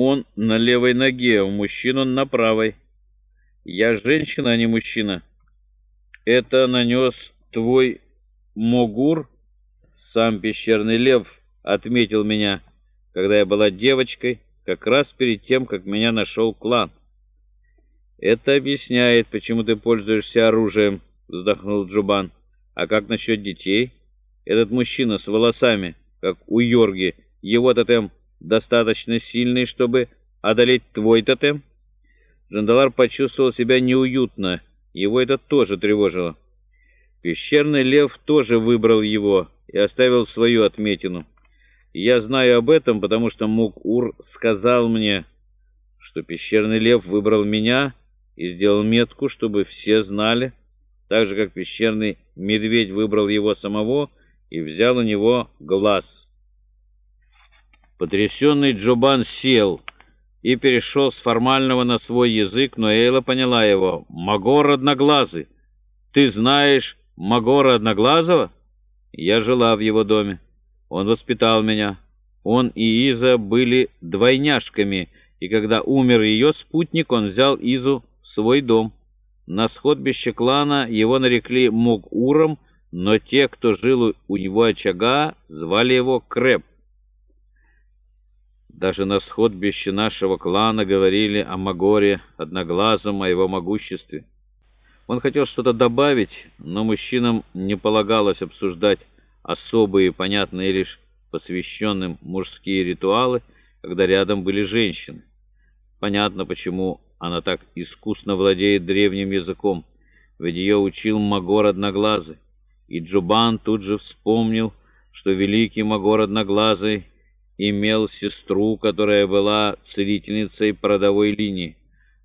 он на левой ноге, у мужчин он на правой. Я женщина, а не мужчина. Это нанес твой Могур, сам пещерный лев, отметил меня, когда я была девочкой, как раз перед тем, как меня нашел клан. «Это объясняет, почему ты пользуешься оружием», — вздохнул Джубан. «А как насчет детей? Этот мужчина с волосами, как у Йорги, его тотем достаточно сильный, чтобы одолеть твой тотем?» Джандалар почувствовал себя неуютно, его это тоже тревожило. Пещерный лев тоже выбрал его и оставил свою отметину. Я знаю об этом, потому что Мук-Ур сказал мне, что пещерный лев выбрал меня и сделал метку, чтобы все знали, так же, как пещерный медведь выбрал его самого и взял у него глаз. Потрясенный Джобан сел и перешел с формального на свой язык, но Эйла поняла его. «Магор Одноглазый, ты знаешь Магора Одноглазого?» «Я жила в его доме». Он воспитал меня. Он и Иза были двойняшками, и когда умер ее спутник, он взял Изу в свой дом. На сходбище клана его нарекли Мог-Уром, но те, кто жил у его очага, звали его Крэп. Даже на сходбище нашего клана говорили о Магоре, одноглазом, о его могуществе. Он хотел что-то добавить, но мужчинам не полагалось обсуждать особые, понятные лишь посвященным мужские ритуалы, когда рядом были женщины. Понятно, почему она так искусно владеет древним языком, ведь ее учил Магор Одноглазый. И Джубан тут же вспомнил, что великий Магор Одноглазый имел сестру, которая была целительницей продовой линии.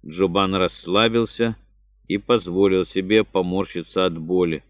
Джубан расслабился и позволил себе поморщиться от боли.